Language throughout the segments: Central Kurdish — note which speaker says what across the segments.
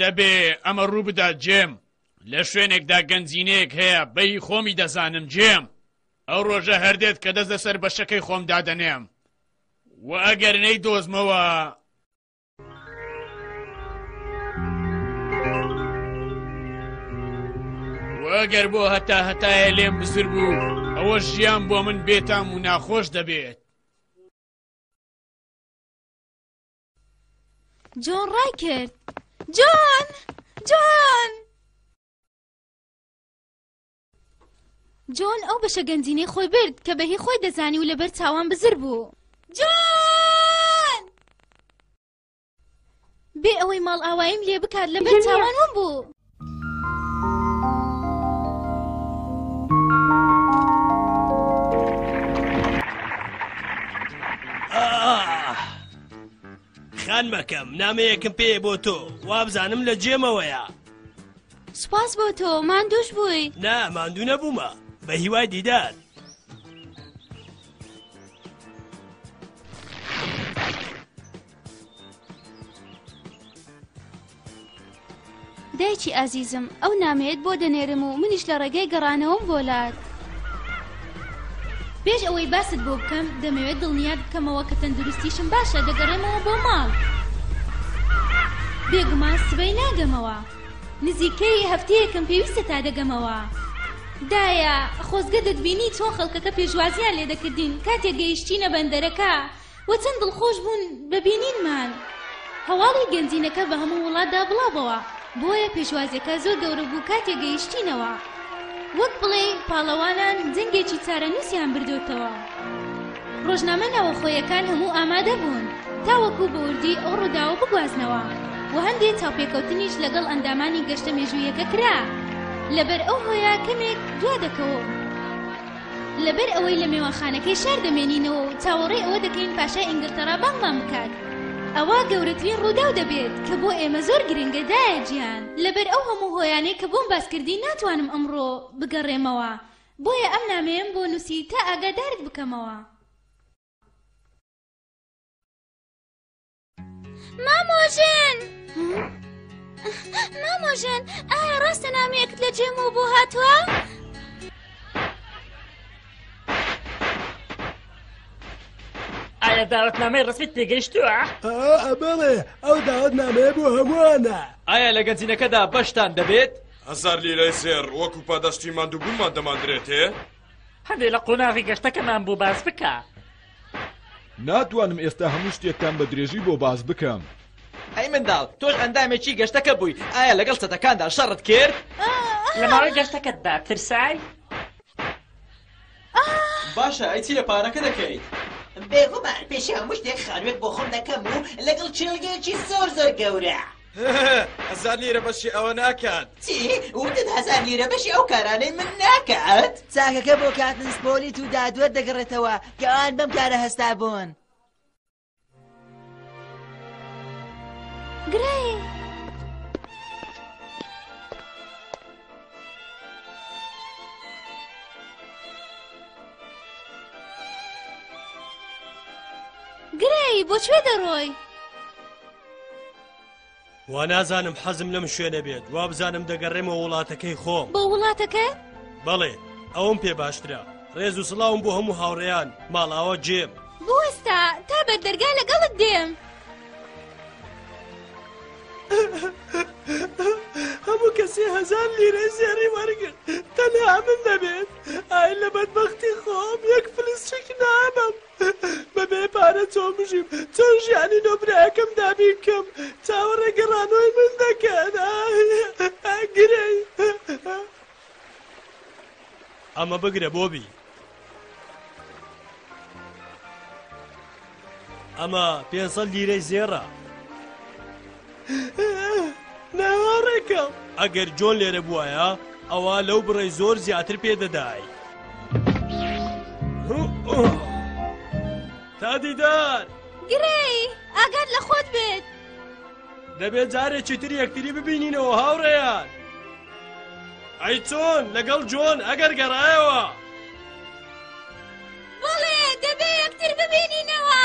Speaker 1: دەبێ ئەمە ڕوو بدات جێم لە شوێنێکدا گەنجینەیەک هەیە بەی خۆمی دەزانم جێم ئەو ڕۆژە هەردێت کە دەست لەسەر بەشەکەی خۆم دادەنێم و ئەگەر نەی دۆزمەوە ئەگەر بۆ هەتا هەتایە لێم بزر بوو ئەوە ژیان بۆ من بێتام و ناخۆش دەبێت
Speaker 2: جۆن ڕای کرد جۆن جۆن جۆن ئەو بەشە گەنجینەی خۆی برد کە بە هی خۆی دەزانی و لەبەر چاوان بزر بوو جۆن بێ ئەوەی ماڵ ئاواییم لێ بکات لەبەر ژنیە. چاوان ون بوو
Speaker 3: آه! خانمەکەم نامەیەکم پێ بۆ تۆ وابزانم لە جێمەوەیە
Speaker 2: سوپاس بۆ تۆ ماندوش بووی
Speaker 3: نا ماندوو نەبوومە بە هیوای دیدار
Speaker 2: دایکی ئازیزم ئەو نامەیەت بۆ دەنێرم و منیش لە ڕێگەی گەڕانەوەم بۆلات پێش ئەوەی باست بۆ بکەم دەمەوێت دڵنیات بکەمەوە کە تەندروستیشم باشە دەگەڕێمەوە بۆ ماڵ بێگومان سبەی ناگەمەوە. نزیکەی هەفتەیەکم پێویستە تا دەگەمەوە. دایە، خۆزگە دەتبینی چۆن خەڵکەکە پێشوازییان لێ دەکردین کاتێک گەیشتینە بەندەرەکە و چەند دڵخۆش بوون بە بینینمان. هەواڵی گەنجینەکە بە هەموو وڵاتدا بڵاو بۆوە، بۆیە پێشوازییەکە زۆر گەورە بوو کاتێک گەیشتینەوە. وەک بڵێی پاڵەوانان جەنگێکی چارەنووسیان بردۆتەوە. ڕۆژنامە ناوەخۆیەکان هەموو ئامادە بوون تاوەکو بە وردی ئەو ڕووداوە بگوازنەوە و هەندێ چاوپێکەوتنیش لەگەڵ ئەندامانی گەشتە مێژوویەکە کرا. لەبەر ئەو هۆیە کەمێک دوا دەکەوم. لەبەر ئەوەی لە مێوانخانەکەی شار دەمێنینەوە و چاوەڕێی ئەوە دەکەین پاشای ئینگلتەڕا بانگمان بکات، ئەوا گەورەترین ڕووداو دەبێت کە بۆ ئێمە زۆر گرنگە، دایە گیان، لەبەر ئەو هەموو هۆیانەی کە بۆم باس کردی ناتوانم ئەمڕۆ بگەڕێمەوە، بۆیە ئەم نامەیەم بۆ نووسی تا ئاگادارت بکەمەوە. مامۆژێن مامۆژێن ئایا ڕاستە نامەیەکت لە جێم و بۆ هاتووە؟
Speaker 4: ئایا داوتنامەی ڕسمیت پێگەیشتووە؟
Speaker 3: ئەبڵێ ئەو داوت نامەیە بۆ هەمووانە
Speaker 5: ئایا لە گەنجینەکەدا بەشتان دەبێت؟
Speaker 6: هەزار لیرەی زێر وەکو پاداشتی مادووبوومان دەماندرێتێ؟
Speaker 4: هەندێک لە قۆناغی گەشتەکەمان بۆ باس بکە.
Speaker 7: ناتوانم ئێستا هەموو شتێکتان بە درێژی بۆ باس بکەم.
Speaker 5: ئەی منداڵ، تۆش ئەندامێکی گەشتەکە بووی، ئایا لەگەڵ چەتەکاندا شەڕت کرد؟
Speaker 4: لە ماوەی گەشتەکەتدا ترسای؟
Speaker 5: باشە، ئەی چی لە پارەکە دەکەیت؟
Speaker 8: بێگومان، پێش هەموو شتێک خانووێک بۆ خۆم دەکەم و لەگەڵ کێڵگەیەکی زۆر زۆر گەورە.
Speaker 5: هەزار لیرە بەشی ئەوە ناکات
Speaker 8: چی وتت هەزار لیرە بەشی ئەو کارانەی من ناکات
Speaker 9: چاکەکە بۆ کاتنس پۆلیت و دادوەر دەگەڕێتەوە کە ئەوان بەم کارە هەستا بوون
Speaker 2: گرێ گرێی بۆ کوێ دەڕۆی؟
Speaker 3: وا نازانم حەزم لەم شوێنە بێت وابزانم دەگەڕێمە وڵاتەکەی خۆم
Speaker 2: بۆ وڵاتەکە؟
Speaker 3: بەڵێ ئەوم پێ باشترە ڕێز و سڵاوم بۆ هەموو هاوڕێیان ماڵاوە جێم
Speaker 2: بوەستا تا بە دەرگا لەگەڵت دێم
Speaker 3: هەموو کەسی هەزار لیرە زێڕی وەرگرت تەنها من دەبێت ئای لە بەدبختی خۆم یەک فلسچێک نابم. بەبێ پارە چۆن بژیم چۆن ژیانی نۆ برایەکەم دابین بکەم چاوەڕێ گەڕانەوەی من دەکەن ئاااهییە گرێی. ئەمە بگرە بۆبی. ئەمە پێنج سەد لیرەی زێڕە. ناڕێکەڵ ئەگەر جۆن لێرە بواە ئەوە لەو بڕێ زۆر زیاتر پێدەدای تا دیدار
Speaker 2: گرێ ئاگات لە خۆت بێت
Speaker 3: دەبێت جارێکی تر یەکتری ببینینەوە هاوڕێیان ئەی چۆن لەگەڵ جۆن ئەگەر گەڕایەوە
Speaker 2: بەڵێ دەبێ یەکتر ببینینەوە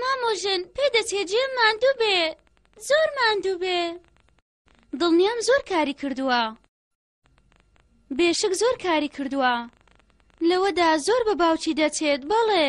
Speaker 2: مامۆژن پێدەچێ جێ ماندوو بێ زۆر ماندوو بێ دڵنیام زۆر کاری کردووە بێشک زۆر کاری کردووە لەوەدا زۆر بە باوکی دەچێت بەڵێ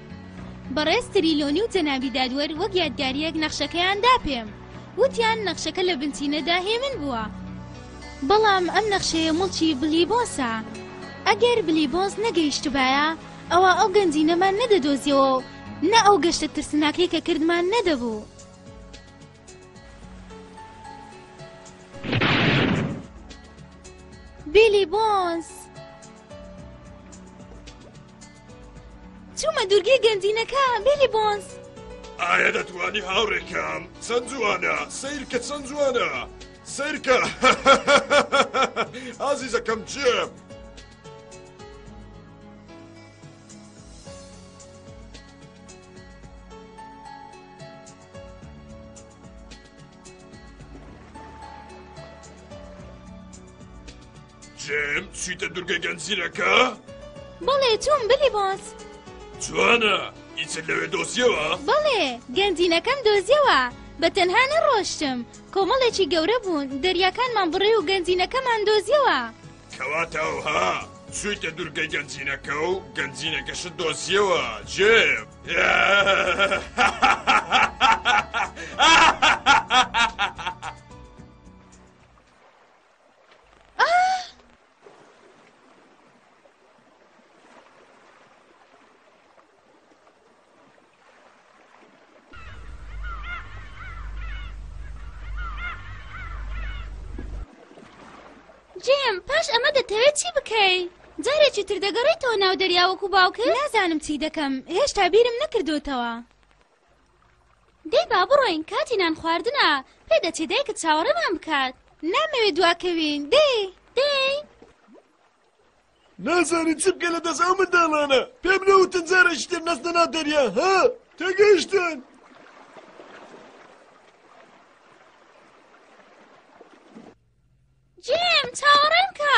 Speaker 2: بەڕێز تریلۆنی و جەنابی دادوەر وەک یادگارییەک نەخشەکەیان دا پێم. وتیان نەخشەکە لە بنچینەدا هێمن بووە. بەڵام ئەم نەخشەیە موڵکی بلیبۆسە. ئەگەر بلیبۆس نەگەیشتبایە، ئەوا ئەو گەنجینەمان نەدەدۆزیەوە و نە ئەو گەشتە ترسناکەی کە کردمان نەدەبوو. بیلی بۆنس. چوومە دوورگەی گەنجینەکە بیلی بۆنز
Speaker 6: ئایا دەتوانی هاوڕێکەم چەند جوانە سیرکە چەند جوانە سیرکە ئازیزەکەم جێم جێم چیتە دورگە گەنجینەکە؟
Speaker 2: بەڵێ تۆم بلی باس
Speaker 6: جوانە ئیتر لەوێ دۆزیەوە؟
Speaker 2: بەڵێ گەنجینەکەم دۆزیەوە بە تەنها نەڕۆشتم کۆمەڵێکی گەورە بوون دەریاکانمان بڕێ و گەنجینەکەمان دۆزیەوە
Speaker 6: کەواتەوها چویتە دورگە گەنجینەکە و گەنجینەکەشت دۆزیەوە جێم
Speaker 2: جێم پاش ئەمە دەتەوێت چی بکەی؟ جارێکی تر دەگەڕێتەوە ناو دەریاوەکو باوکە نازانم چی دەکەم هێشتا بیرم نەکردوتەوە. دەی با بڕۆین کاتی نان خواردنە پێدەچێ دایکت چاوەڕێمان بکات نامەوێ دواکەوین دەی دەی
Speaker 3: نازانن چ بکە لە دەست ئەو منداڵانە پێم نەوتن جارێکی تر نەستە ناو دەریا ها تێگەیشتن
Speaker 2: جیم چاوەڕێم کە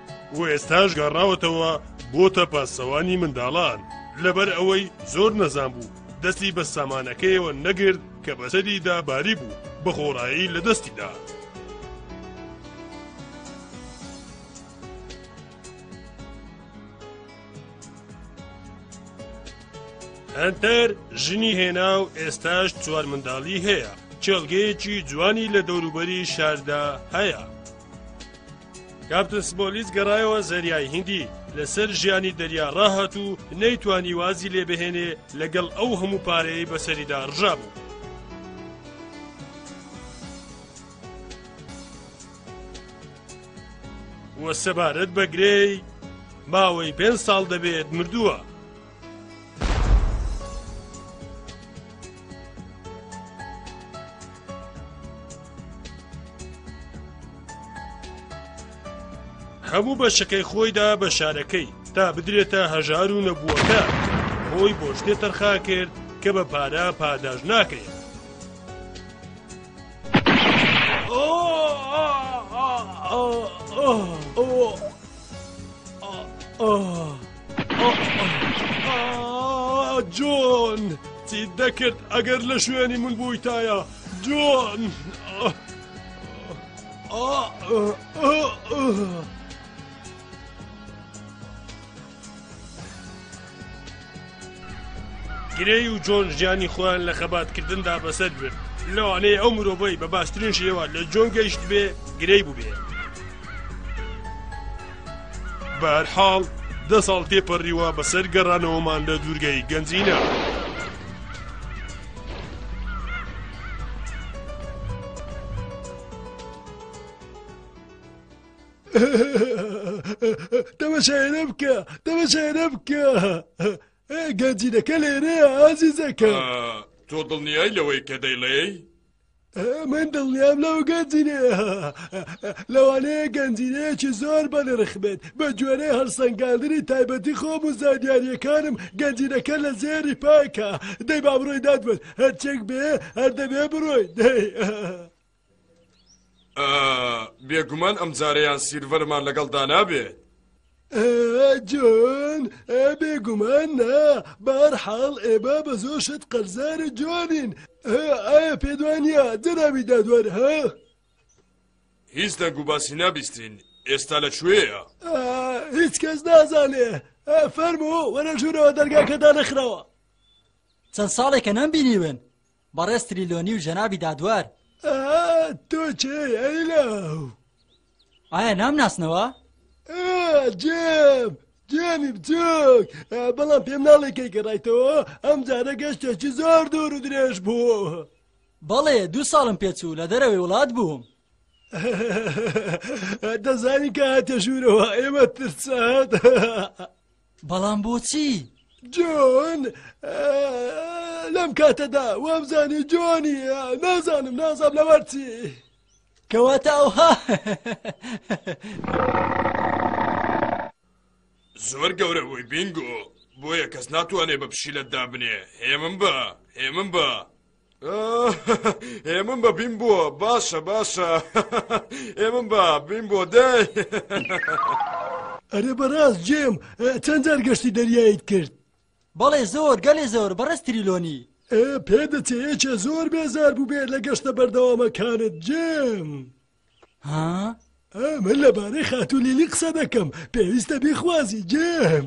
Speaker 10: و ئێستاش گەڕاوەتەوە بۆتە پاسەوانی منداڵان، لەبەر ئەوەی زۆر نەزان بوو دەستی بە سامانەکەیەوە نەگرت کە بەسەریدا باریبوو، بە خۆڕایی لە دەستی دا. هەنتەر ژنی هێنا و ئێستاش چوار منداڵی هەیە، کێڵگەیەکی جوانی لە دەوروبەری شاردا هەیە. کاپتن سمۆلیس گەڕایەوە زەریای هیندی لەسەر ژیانی دەریا ڕاهات و نەیتوانی وازی لێ بهێنێ لەگەڵ ئەو هەموو پارەیەی بەسەریدا ڕژا بوو. وە سەبارەت بە گرێی ماوەی پێنج ساڵ دەبێت مردووە. هەموو بەشەکەی خۆیدا بە شارەکەی تا بدرێتە هەژار و نەبووەکە خۆی بۆ شتێ تەرخا کرد کە بە پارە پاداش ناکەیت جۆن چیت دەکرد ئەگەر لە شوێنی من بوویتایە جۆن گرێی و جۆن ژیانی خۆیان لە خەباتکردندا بەسەر برد لەوانەیە ئەو مرۆڤی بە باشترین شێوە لە جۆن گەیشت بێ گرەی بووبێ بەرحاڵ دە ساڵ تێپەڕیوە بەسەر گەڕانەوەمان لە دوورگەی گەنجینە.
Speaker 3: تەمەشایەنە بکە تەمەشایەنە بکە گەنجینەکە لێرەیە ئازیزەکە
Speaker 10: تۆ دڵنیای لەوەی کە دەیڵێی؟
Speaker 3: من دڵنیام لەو گەنجینێ لەوانەیە گەنجینەیەکی زۆر بەنرخ بێت بە جۆرەی هەڵسەنگاندنی تایبەتی خۆم و زانیاریەکانم گەنجینەکە لە زێری پاکە دەی با بڕۆی دادبن هەرچێک بێ هەر دەبێ بڕۆی دەی.
Speaker 10: بێگومان ئەم جارەیان سیرڤەرمان لەگەڵ دانابێت
Speaker 3: جۆن بێگومان نا بار حاڵ ئێبا بە زۆر شت قەرزارە جوانین ئایا پێدوانە جەناوی دادوەر هە
Speaker 10: هیچ دەنگ و باسی نابیستین ئێستا لە کوێیە
Speaker 3: هیچ کەس نازانێ فەرمو وەرە ژوورەوە دەرگاکەدا نەخراوە
Speaker 11: چەند ساڵێکە نەم بینیون بەڕێز تریلۆنی و جەنابی دادوەر
Speaker 3: تۆ چێی ئەیلا
Speaker 11: ئایا نام ناسنەوە؟
Speaker 3: جێم جێمی بچووک بەڵام پێم ناڵێکەی گەڕایتەوە ئەم جارە گەشتێکی زۆر دوور و درێژ بوو
Speaker 11: بەڵێ دوو ساڵم پێچوو لە دەرەوەی وڵات بووم
Speaker 3: دەزانی کە هاتە ژوورەوە ئێمە ترسات
Speaker 11: بەڵام بۆچی؟
Speaker 3: جۆن لەم کاتەدا وامزانی جۆنی نازانم نازام لەوەرچی
Speaker 11: کەواتە ئەوها
Speaker 10: زۆر گەورە بووی بینگۆ بۆیە کەس ناتوانێت بە پشیلەت دابنێ هێمن بە هێمن بە هێمن بە بیم بووە باشە باشە هێمن بە بیم بۆ دەی
Speaker 3: ئەرێ بەڕاست جێم چەند جار گەشتی دەریایت کرد
Speaker 11: بەڵێ زۆر گەلێ زۆر بەڕێز تریلۆنی
Speaker 3: پێ دەچێ یەکێ زۆر بێزار بوو بێت لە گەشتە بەردەوامەکانت جێم
Speaker 11: ها؟
Speaker 3: من لەبارەی خاتولیلی قسە دەکەم پێویستە بیخوازی جێم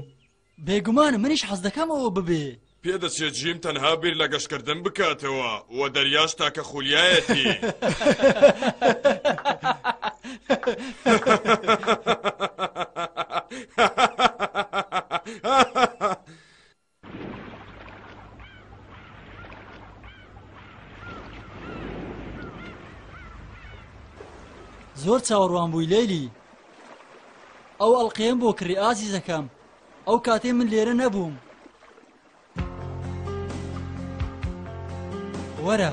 Speaker 11: بێگومان منیش حەز دەکەم ئەوە ببێ.
Speaker 10: پێدەچێت جیم تەنها بیر لە گەشتکردن بکاتەوە و دەریاش تاکە خولیایەتی.
Speaker 11: زۆر چاوەڕوان بووی لەیلی. ئەو ئەڵقەیەم بۆ کڕی ئازیزەکەم ئەو کاتێ من لێرە نەبووم وەرە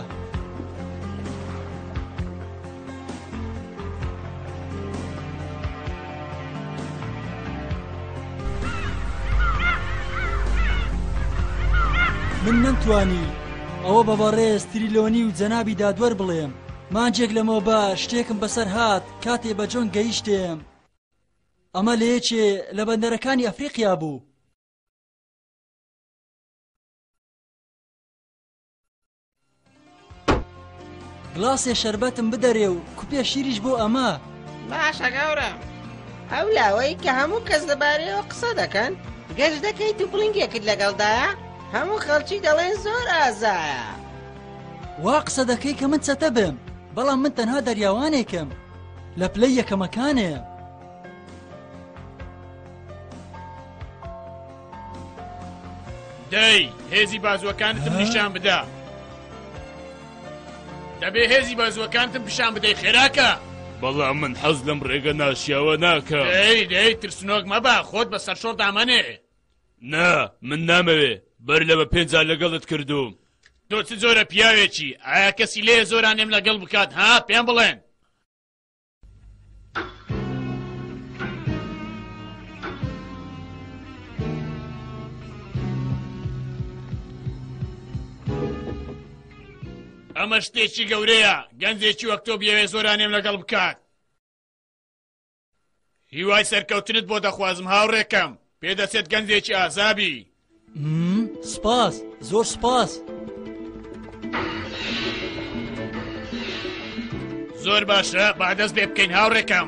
Speaker 11: من نەمتوانی ئەوە بە بەڕێز تریلۆنی و جەنابی دادوەر بڵێم مانجێک لەمەوە بە شتێکم بەسەر هات کاتێ بە جۆن گەیشتم. ئەمە لە یەکێ لە بەندەرەکانی ئەفریقیا بوو. گڵاسێ شەربەتم بدەرێ و کوپێ شیریش بۆ ئەمە.
Speaker 12: باشە گەورەم. ئەو لاوەی کە هەموو کەس لەبارەیەوە قسە دەکەن گەشت دەکەیت و پڵنگێکت لەگەڵدایە هەموو خەڵکی دەڵێن زۆر ئازایە.
Speaker 11: وا قسە دەکەی کە من چەتە بم بەڵام من تەنها دەریاوانێکم لە پلەی یەکەمەکانێ.
Speaker 1: دەی هێزی بازوەکانتم نیشان بدا دەبێ هێزی بازوەکانتم پیشان بدەی خێراکە
Speaker 13: بەڵام من حەز لەم ڕێگە ناشیاوە ناکە
Speaker 1: دەی دەی ترسنۆک مەبا خۆت بە سەرشۆر دامەنێ
Speaker 13: نا من نامەوێ بەر لەمە پێنج جار لەگەڵت کردووم.
Speaker 1: تۆ چ جۆرە پیاوێکی؟ ئایا کەسی لێ زۆرانێم لەگەڵ بکات ها پێم بڵێن. ئەمە شتێکی گەورەیە گەنجێکی وەک تۆ بیەوێ زۆرانێم لەگەڵ بکات. هیوای سەرکەوتنت بۆ دەخوازم هاوڕێکەم پێدەچێت گەنجێکی ئازابی
Speaker 11: سپاس زۆر سپاس
Speaker 1: زۆر باشە با دەست بێ بکەین هاوڕێکەم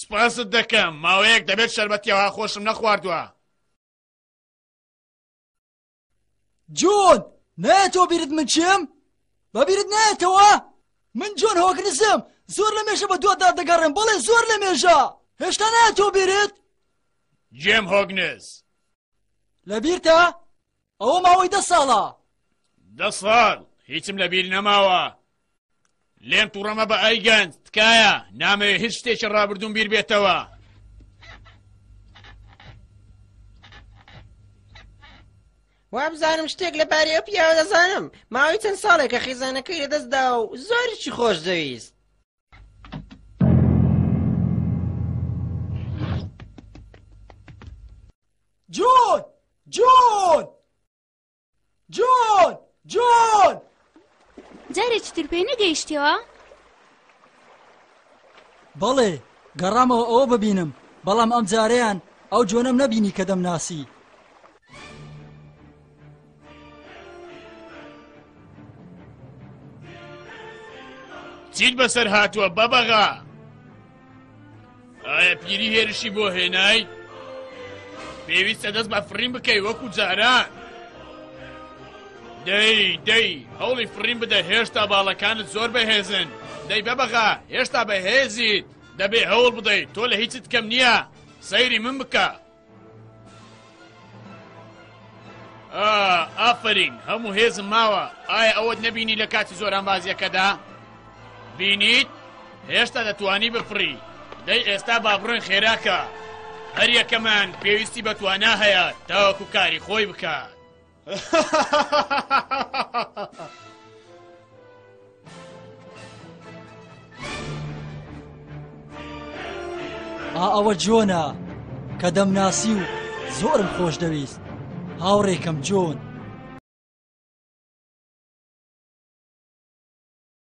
Speaker 1: سپاست دەکەم ماوەیەک دەبێت شەربەتیەوە خۆشم نەخواردووە
Speaker 11: جۆن نایەتەوە بیرت من چێم بەبیرت نایەتەوە من جۆن هۆگرزم زۆر لە مێژە بە دووادا دەگەڕێم بەڵێ زۆر لە مێژە هێشتا نایەتەوە بیرت
Speaker 1: جێم هۆگنز
Speaker 11: لە بیرتە ئەوە ماوەی دە ساڵە
Speaker 1: دە ساڵ هیچم لە بیر نەماوە لێم توڕەمە بە ئایگەند تکایە نامەوێ هیچ شتێکی ڕابردوم بیر بێتەوە
Speaker 12: وابزانم شتێک لە باری ئەو پیاوە دەزانم ماوەی چەند ساڵێکە خیزانەکەی لەدەستدا و زۆرچی خۆش دەویست
Speaker 11: جون جون جون جون
Speaker 2: جارێ چتر پێ نەگەیشتەوە
Speaker 11: بەڵێ گەڕامەوە ئەوە ببینم بەڵام ئەم جارەیان ئەو جۆنم نەبینی کە دەمناسی
Speaker 1: چیت بەسەر هاتووە بەبەغا ئایا پیری هێرشی بۆ هێنای پێویستە دەست بە فڕین بکەی وەکو جاران دەی دەی هەوڵی فڕین بدە هێشتا باڵەکانت زۆر بەهێزن دەی بەبەغا هێشتا بەهێزیت دەبێ هەوڵ بدەیت تۆ لە هیچت کەم نییە سەیری من بکە ئافرین هەموو هێزم ماوە ئایا ئەوەت نەبینی لە کاتی زۆرانبازیەکەدا بینیت هێشتا دەتوانی بفڕی دەی ئێستا با بڕۆین خێراکە هەریەکەمان پێویستی بە توانا هەیە تاوەکو کاری خۆی بکات
Speaker 11: ئا ئەوە جۆنە کە دەمناسی و زۆرم خۆش دەویست هاوڕێکەم جۆن